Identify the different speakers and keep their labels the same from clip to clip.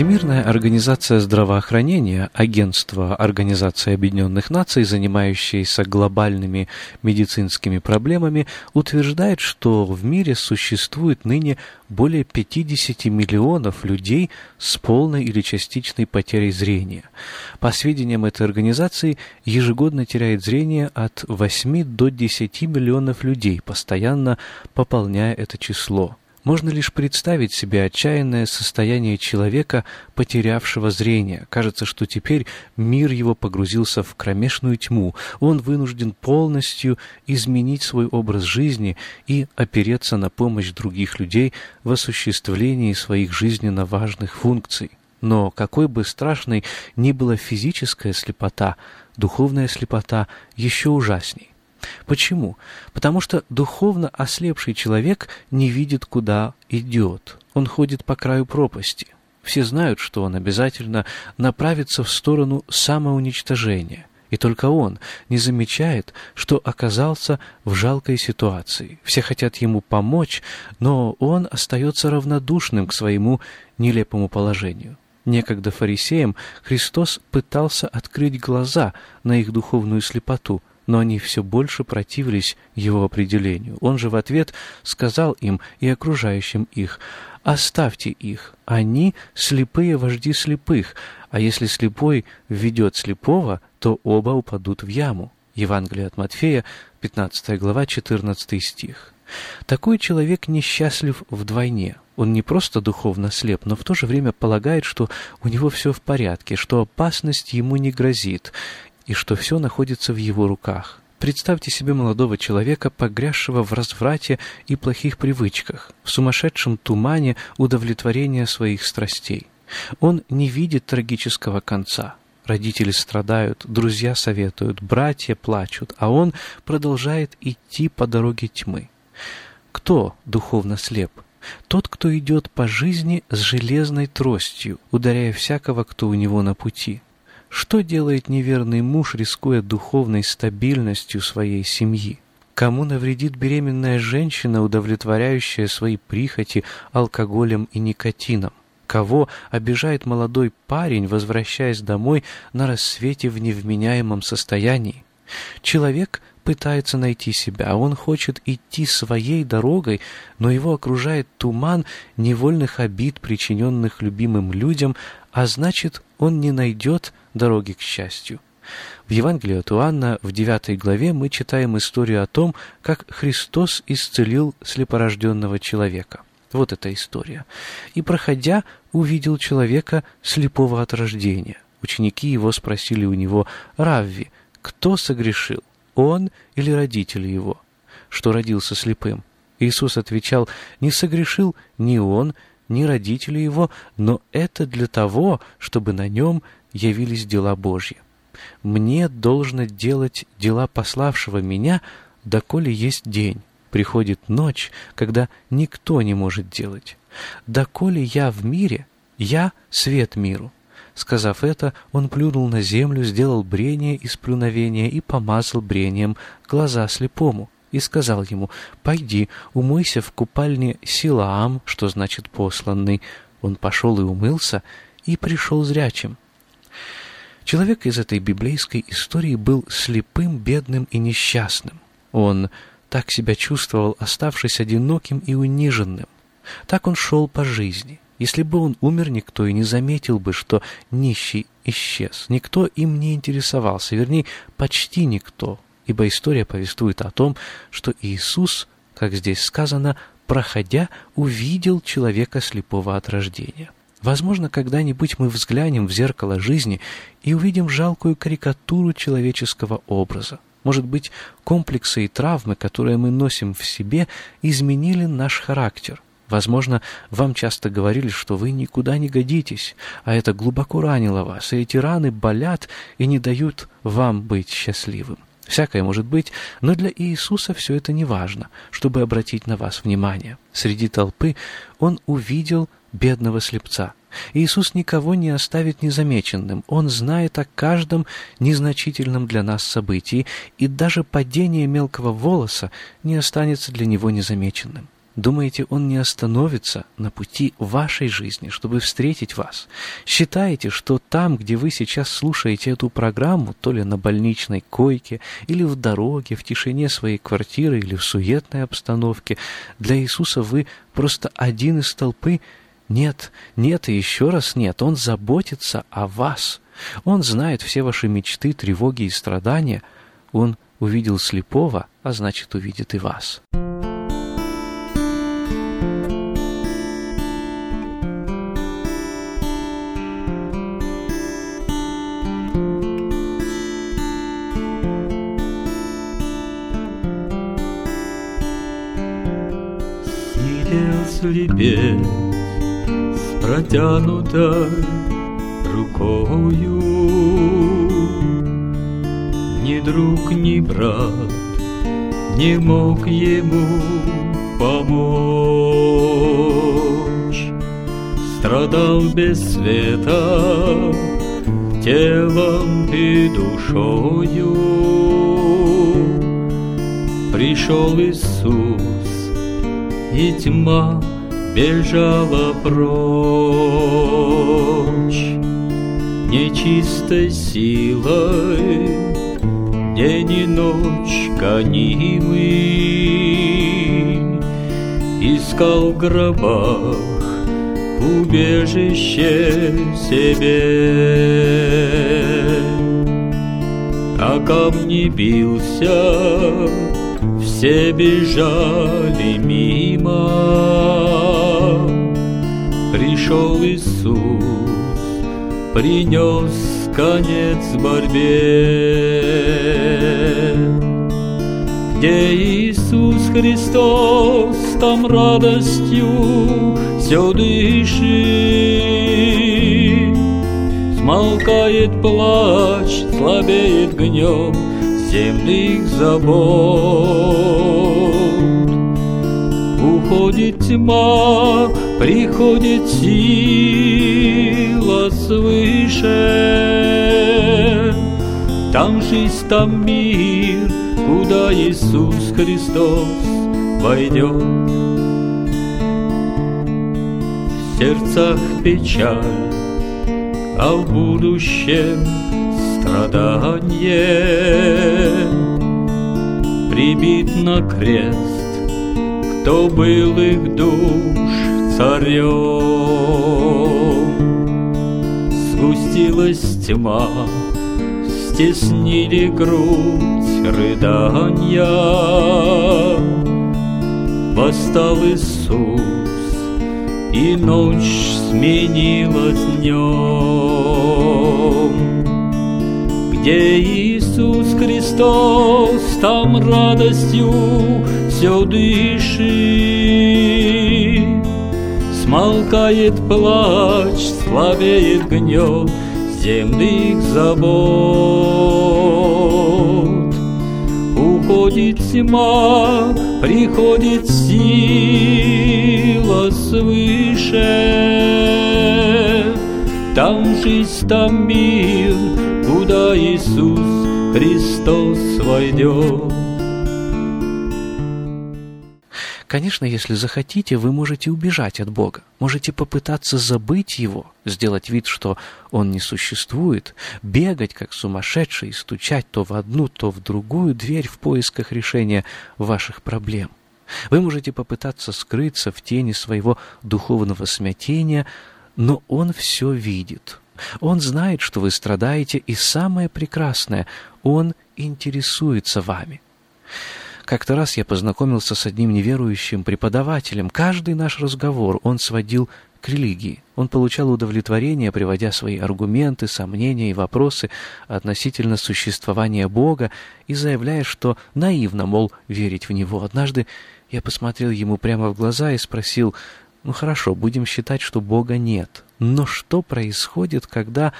Speaker 1: Всемирная организация здравоохранения, агентство Организации Объединенных Наций, занимающееся глобальными медицинскими проблемами, утверждает, что в мире существует ныне более 50 миллионов людей с полной или частичной потерей зрения. По сведениям этой организации, ежегодно теряет зрение от 8 до 10 миллионов людей, постоянно пополняя это число. Можно лишь представить себе отчаянное состояние человека, потерявшего зрение. Кажется, что теперь мир его погрузился в кромешную тьму. Он вынужден полностью изменить свой образ жизни и опереться на помощь других людей в осуществлении своих жизненно важных функций. Но какой бы страшной ни была физическая слепота, духовная слепота еще ужасней. Почему? Потому что духовно ослепший человек не видит, куда идет. Он ходит по краю пропасти. Все знают, что он обязательно направится в сторону самоуничтожения. И только он не замечает, что оказался в жалкой ситуации. Все хотят ему помочь, но он остается равнодушным к своему нелепому положению. Некогда фарисеям Христос пытался открыть глаза на их духовную слепоту – но они все больше противились его определению. Он же в ответ сказал им и окружающим их, «Оставьте их, они слепые вожди слепых, а если слепой ведет слепого, то оба упадут в яму». Евангелие от Матфея, 15 глава, 14 стих. Такой человек несчастлив вдвойне. Он не просто духовно слеп, но в то же время полагает, что у него все в порядке, что опасность ему не грозит, и что все находится в его руках. Представьте себе молодого человека, погрязшего в разврате и плохих привычках, в сумасшедшем тумане удовлетворения своих страстей. Он не видит трагического конца. Родители страдают, друзья советуют, братья плачут, а он продолжает идти по дороге тьмы. Кто духовно слеп? Тот, кто идет по жизни с железной тростью, ударяя всякого, кто у него на пути. Что делает неверный муж, рискуя духовной стабильностью своей семьи? Кому навредит беременная женщина, удовлетворяющая свои прихоти алкоголем и никотином? Кого обижает молодой парень, возвращаясь домой на рассвете в невменяемом состоянии? Человек пытается найти себя, он хочет идти своей дорогой, но его окружает туман невольных обид, причиненных любимым людям, а значит, он не найдет дороги к счастью. В Евангелии от Иоанна в 9 главе мы читаем историю о том, как Христос исцелил слепорожденного человека. Вот эта история. «И, проходя, увидел человека слепого от рождения. Ученики его спросили у него, «Равви, кто согрешил, он или родители его, что родился слепым?» Иисус отвечал, «Не согрешил ни он, ни родители его, но это для того, чтобы на нем явились дела Божьи. Мне должно делать дела пославшего меня, доколе есть день. Приходит ночь, когда никто не может делать. Доколе я в мире, я свет миру. Сказав это, он плюнул на землю, сделал брение из плюновения и помазал брением глаза слепому и сказал ему, «Пойди, умойся в купальне Силаам, что значит посланный, Он пошел и умылся, и пришел зрячим. Человек из этой библейской истории был слепым, бедным и несчастным. Он так себя чувствовал, оставшись одиноким и униженным. Так он шел по жизни. Если бы он умер, никто и не заметил бы, что нищий исчез. Никто им не интересовался, вернее, почти никто, ибо история повествует о том, что Иисус, как здесь сказано, проходя, увидел человека слепого от рождения. Возможно, когда-нибудь мы взглянем в зеркало жизни и увидим жалкую карикатуру человеческого образа. Может быть, комплексы и травмы, которые мы носим в себе, изменили наш характер. Возможно, вам часто говорили, что вы никуда не годитесь, а это глубоко ранило вас, и эти раны болят и не дают вам быть счастливым. Всякое может быть, но для Иисуса все это не важно, чтобы обратить на вас внимание. Среди толпы он увидел бедного слепца. Иисус никого не оставит незамеченным. Он знает о каждом незначительном для нас событии, и даже падение мелкого волоса не останется для него незамеченным. Думаете, он не остановится на пути вашей жизни, чтобы встретить вас? Считаете, что там, где вы сейчас слушаете эту программу, то ли на больничной койке, или в дороге, в тишине своей квартиры, или в суетной обстановке, для Иисуса вы просто один из толпы? Нет, нет и еще раз нет. Он заботится о вас. Он знает все ваши мечты, тревоги и страдания. Он увидел слепого, а значит, увидит и вас.
Speaker 2: Слепец с протянутой рукою. Ни друг, ни брат не мог ему Страдал без света телом и душою. Пришел Иисус и тьма бежала прочь Нечистой силой день и ночь гонимый Искал в гробах убежище себе А камни бился все бежали мимо, пришел Иисус, принес конец борьбе. Где Иисус Христос, там радостью все дышит. Смолкает плач, слабеет гнев, земных забот. Уходит тьма, приходит сила свыше. Там жизнь, там мир, куда Иисус Христос войдет. Сердцах печаль, а в будущем страдание Прибит на крест, кто был их душ царем. Сгустилась тьма, стеснили грудь рыдания. Восстал Иисус, и ночь сменилась днем где Иисус Христос, там радостью все дышит. Смолкает плач, слабеет гнет земных забот. Уходит тьма, приходит сила свыше. Там жизнь, там мир, куда Иисус Христос войдет.
Speaker 1: Конечно, если захотите, вы можете убежать от Бога, можете попытаться забыть Его, сделать вид, что Он не существует, бегать как сумасшедший стучать то в одну, то в другую дверь в поисках решения ваших проблем. Вы можете попытаться скрыться в тени своего духовного смятения, но Он все видит. Он знает, что вы страдаете, и самое прекрасное, Он интересуется вами. Как-то раз я познакомился с одним неверующим преподавателем. Каждый наш разговор он сводил к религии. Он получал удовлетворение, приводя свои аргументы, сомнения и вопросы относительно существования Бога и заявляя, что наивно, мол, верить в Него. Однажды я посмотрел ему прямо в глаза и спросил, ну хорошо, будем считать, что Бога нет. Но что происходит, когда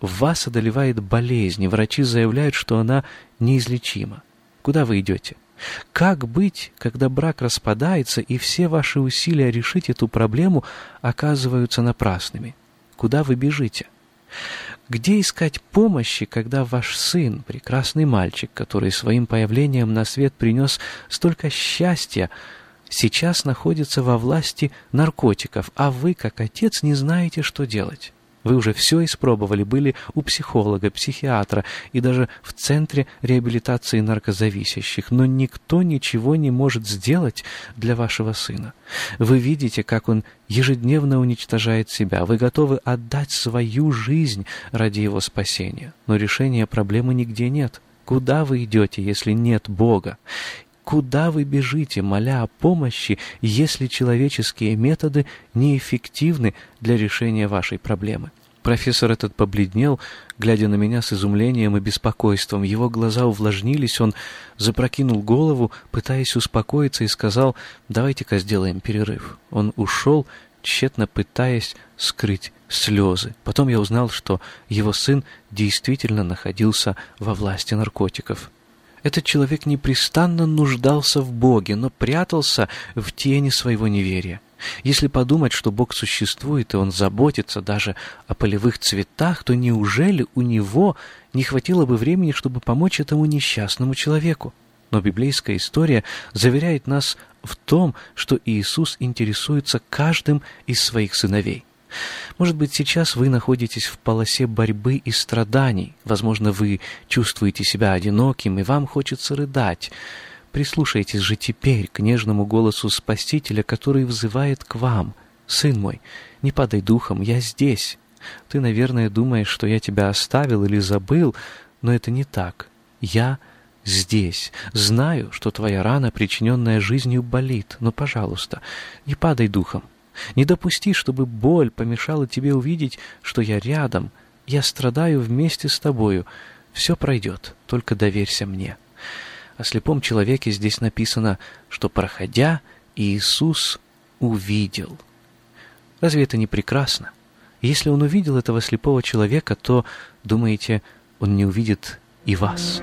Speaker 1: вас одолевает болезнь, и врачи заявляют, что она неизлечима? Куда вы идете? Как быть, когда брак распадается, и все ваши усилия решить эту проблему оказываются напрасными? Куда вы бежите? Где искать помощи, когда ваш сын, прекрасный мальчик, который своим появлением на свет принес столько счастья, сейчас находится во власти наркотиков, а вы, как отец, не знаете, что делать? Вы уже все испробовали, были у психолога, психиатра и даже в Центре реабилитации наркозависящих, но никто ничего не может сделать для вашего сына. Вы видите, как он ежедневно уничтожает себя, вы готовы отдать свою жизнь ради его спасения, но решения проблемы нигде нет. Куда вы идете, если нет Бога? Куда вы бежите, моля о помощи, если человеческие методы неэффективны для решения вашей проблемы? Профессор этот побледнел, глядя на меня с изумлением и беспокойством. Его глаза увлажнились, он запрокинул голову, пытаясь успокоиться, и сказал, «Давайте-ка сделаем перерыв». Он ушел, тщетно пытаясь скрыть слезы. Потом я узнал, что его сын действительно находился во власти наркотиков. Этот человек непрестанно нуждался в Боге, но прятался в тени своего неверия. Если подумать, что Бог существует, и Он заботится даже о полевых цветах, то неужели у Него не хватило бы времени, чтобы помочь этому несчастному человеку? Но библейская история заверяет нас в том, что Иисус интересуется каждым из своих сыновей. Может быть, сейчас вы находитесь в полосе борьбы и страданий. Возможно, вы чувствуете себя одиноким, и вам хочется рыдать. Прислушайтесь же теперь к нежному голосу Спасителя, который взывает к вам. «Сын мой, не падай духом, я здесь». Ты, наверное, думаешь, что я тебя оставил или забыл, но это не так. Я здесь. Знаю, что твоя рана, причиненная жизнью, болит, но, пожалуйста, не падай духом. Не допусти, чтобы боль помешала тебе увидеть, что я рядом, я страдаю вместе с тобою. Все пройдет, только доверься мне. О слепом человеке здесь написано, что, проходя, Иисус увидел. Разве это не прекрасно? Если он увидел этого слепого человека, то, думаете, он не увидит и вас?»